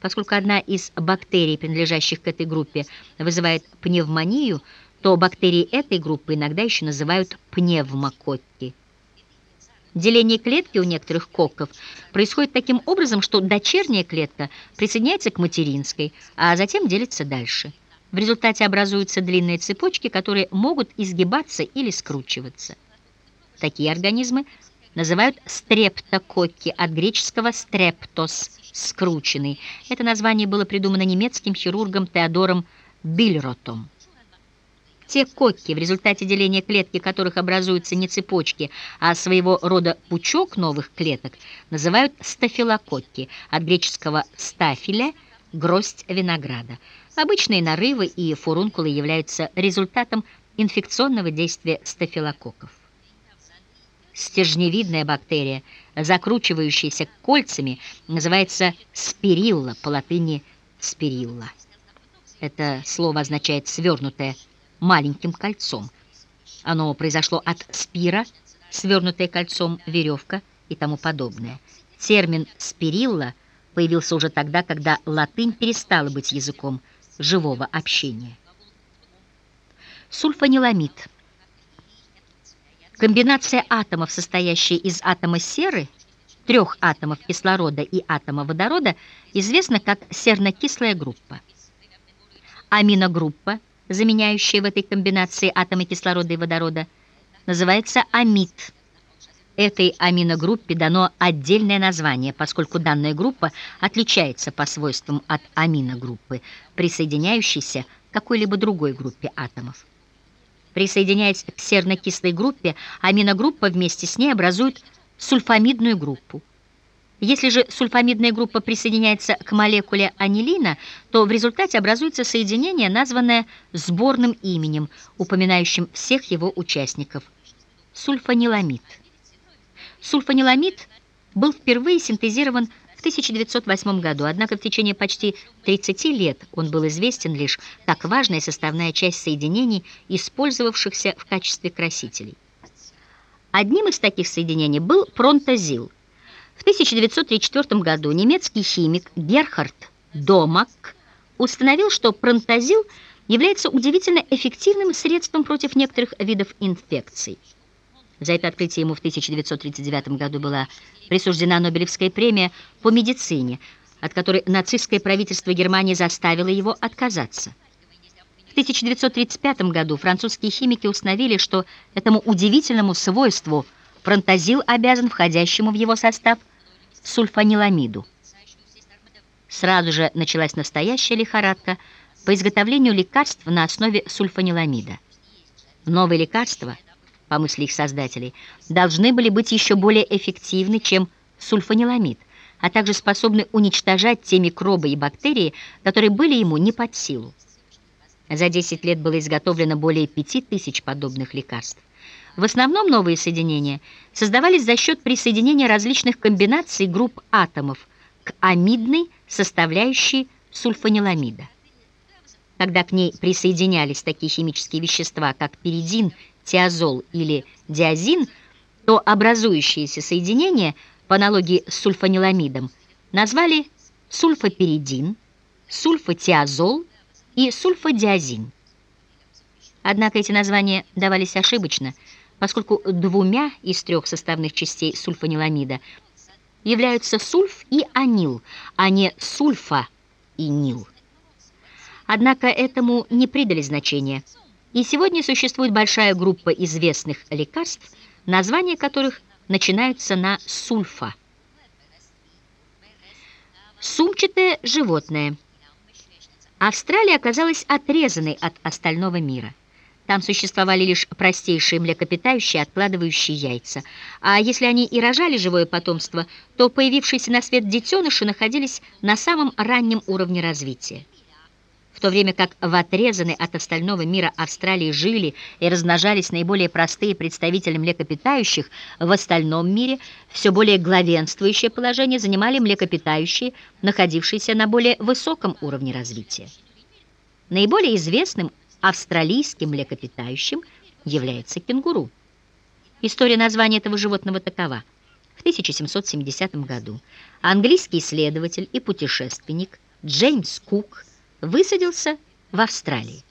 Поскольку одна из бактерий, принадлежащих к этой группе, вызывает пневмонию, то бактерии этой группы иногда еще называют пневмококки. Деление клетки у некоторых кокков происходит таким образом, что дочерняя клетка присоединяется к материнской, а затем делится дальше. В результате образуются длинные цепочки, которые могут изгибаться или скручиваться. Такие организмы называют стрептококки от греческого «стрептос» – «скрученный». Это название было придумано немецким хирургом Теодором Бильротом. Те кокки, в результате деления клетки которых образуются не цепочки, а своего рода пучок новых клеток, называют стафилококки, от греческого «стафиля» – гроздь винограда. Обычные нарывы и фурункулы являются результатом инфекционного действия стафилококков. Стержневидная бактерия, закручивающаяся кольцами, называется спирилла, по латыни «спирилла». Это слово означает «свернутая маленьким кольцом. Оно произошло от спира, свернутое кольцом, веревка и тому подобное. Термин «спирилла» появился уже тогда, когда латынь перестала быть языком живого общения. Сульфаниламид. Комбинация атомов, состоящая из атома серы, трех атомов кислорода и атома водорода, известна как сернокислая группа. Аминогруппа – заменяющая в этой комбинации атомы кислорода и водорода, называется амид. Этой аминогруппе дано отдельное название, поскольку данная группа отличается по свойствам от аминогруппы, присоединяющейся к какой-либо другой группе атомов. Присоединяясь к сернокислой группе, аминогруппа вместе с ней образует сульфамидную группу. Если же сульфамидная группа присоединяется к молекуле анилина, то в результате образуется соединение, названное сборным именем, упоминающим всех его участников – сульфаниламид. Сульфаниламид был впервые синтезирован 1908 году, однако в течение почти 30 лет он был известен лишь как важная составная часть соединений, использовавшихся в качестве красителей. Одним из таких соединений был пронтозил – в 1934 году немецкий химик Герхард Домак установил, что пронтозил является удивительно эффективным средством против некоторых видов инфекций. За это открытие ему в 1939 году была присуждена Нобелевская премия по медицине, от которой нацистское правительство Германии заставило его отказаться. В 1935 году французские химики установили, что этому удивительному свойству Фронтозил обязан входящему в его состав сульфаниламиду. Сразу же началась настоящая лихорадка по изготовлению лекарств на основе сульфаниламида. Новые лекарства, по мысли их создателей, должны были быть еще более эффективны, чем сульфаниламид, а также способны уничтожать те микробы и бактерии, которые были ему не под силу. За 10 лет было изготовлено более 5000 подобных лекарств. В основном новые соединения создавались за счет присоединения различных комбинаций групп атомов к амидной составляющей сульфаниламида. Когда к ней присоединялись такие химические вещества, как пиридин, тиазол или диазин, то образующиеся соединения, по аналогии с сульфаниламидом, назвали сульфапиридин, сульфатиазол и сульфадиазин. Однако эти названия давались ошибочно – поскольку двумя из трех составных частей сульфаниламида являются сульф и анил, а не сульфа и нил. Однако этому не придали значения, и сегодня существует большая группа известных лекарств, названия которых начинаются на сульфа. Сумчатое животное. Австралия оказалась отрезанной от остального мира. Там существовали лишь простейшие млекопитающие, откладывающие яйца. А если они и рожали живое потомство, то появившиеся на свет детеныши находились на самом раннем уровне развития. В то время как в отрезанной от остального мира Австралии жили и размножались наиболее простые представители млекопитающих, в остальном мире все более главенствующее положение занимали млекопитающие, находившиеся на более высоком уровне развития. Наиболее известным австралийским млекопитающим является кенгуру. История названия этого животного такова. В 1770 году английский исследователь и путешественник Джеймс Кук высадился в Австралии.